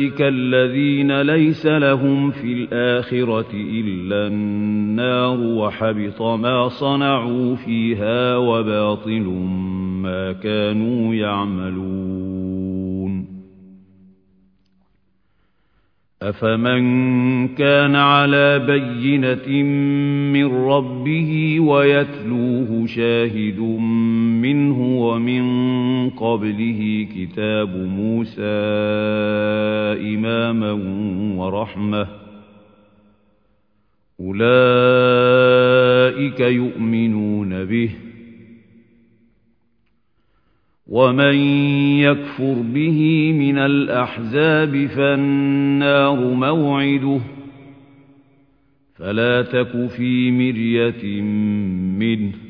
الَّذِينَ لَيْسَ لَهُمْ فِي الْآخِرَةِ إِلَّا النَّارُ وَحَبِطَ مَا صَنَعُوا فِيهَا وَبَاطِلٌ مَا كَانُوا يَعْمَلُونَ أَفَمَن كَانَ عَلَىٰ بَيِّنَةٍ مِّن رَّبِّهِ وَيَتْلُوهُ شَاهِدٌ مِّنْهُ وَمِن قَبْلِهِ كِتَابُ مُوسَىٰ وَرَحْمَةً ۚ. أُولَٰئِكَ يُؤْمِنُونَ بِهِ ۚ. وَمَن يَكْفُرْ بِهِ مِنَ الْأَحْزَابِ فَالنَّارُ مَوْعِدُهُ ۚ. فَلَا تَكُ فِي مِرْيَةٍ مِّنْهُ ۚ.